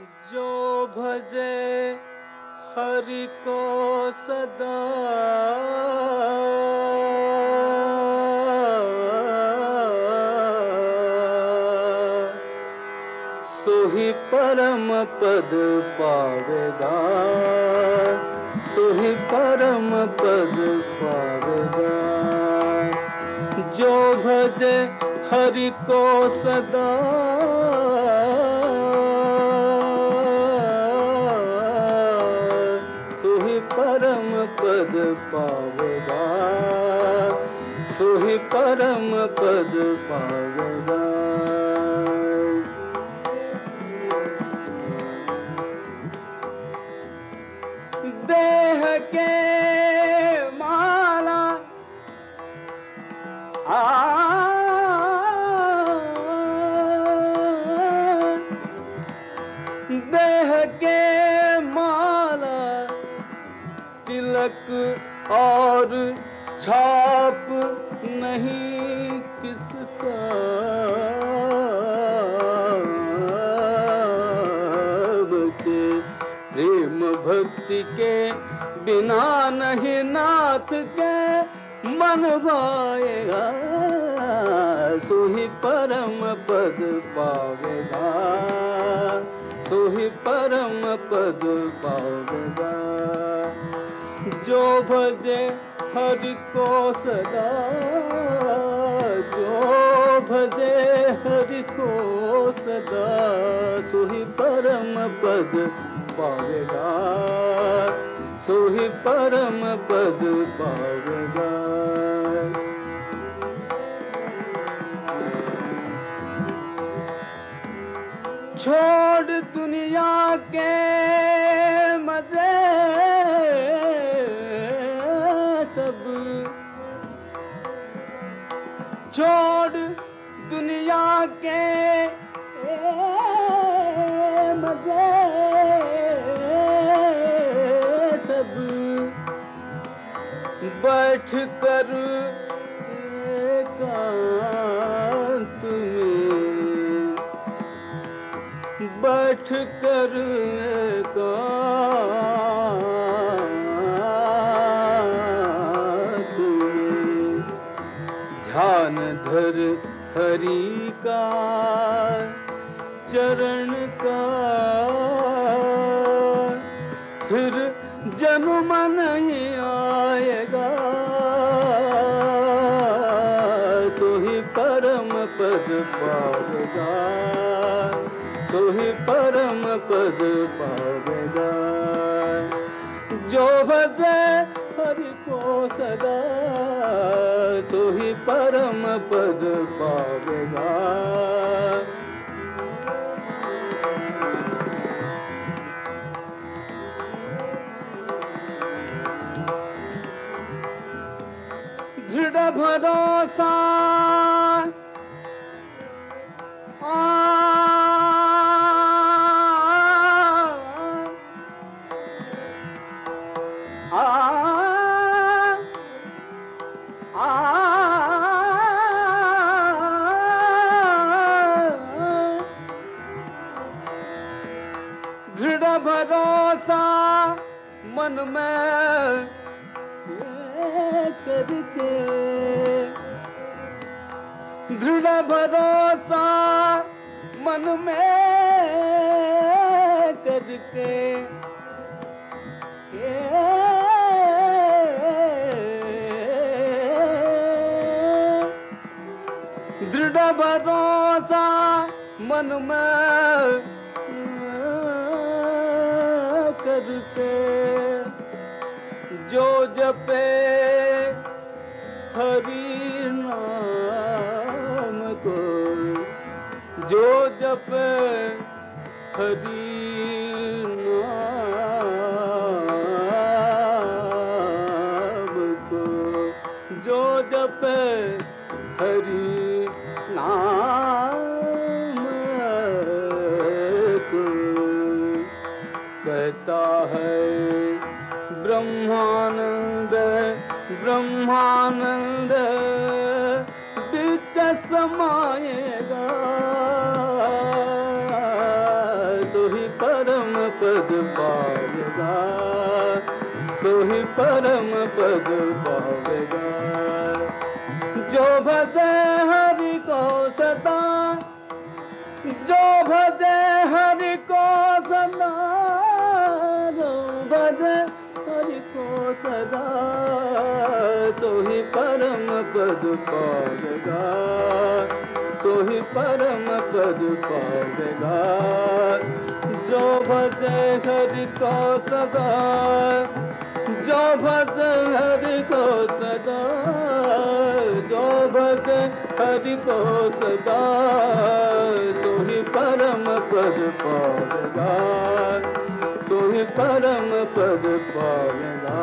जो भजे हरि को सदा। सोही परम पद पावेगा। सोही परम पद पावेगा। जो भजे हरि को सदा। पद पावा सोही परम पद पावेगा। छाप नहीं किसका। के प्रेम भक्ति के बिना नहीं नाथ के मन भाएगा सोही परम पद पावेगा। सोही परम पद पावेगा। जो भजे हरि को सदा जो भजे हरि को सदा, सोही परम पद पावेगा सोही परम पद पावेगा छोड़ दुनिया के छोड़ दुनिया के। मजे। सब बैठ कर बैठ कर एकांत ध्यान धर हरि का चरण का। फिर जन्म नहीं आएगा। सोही परम पद पावेगा। सोही परम पद पावेगा। जो भजे हरि को सदा सोही परम पद पावेगा। दृढ़ भरोसा मन में करके। दृढ़ भरोसा मन में करके। दृढ़ भरोसा मन में करके। जो जपे हरि नाम को। जो जपे हरि जो जपे हरि नाम ब्रह्मानंद बीच समाएगा सोही परम पद पावेगा सोही परम पद पावेगा जो भजे हरि को सदा, जो भजे हरि को सदा, जो भजे हरि को सदा। सोही परम पद पावेगा सोही परम पद पावेगा जो भजे हरि को सदा, जो भजे हरि को सदा, जो भजे हरि को सदा, सोही परम पद पावेगा सोही परम पद पावेगा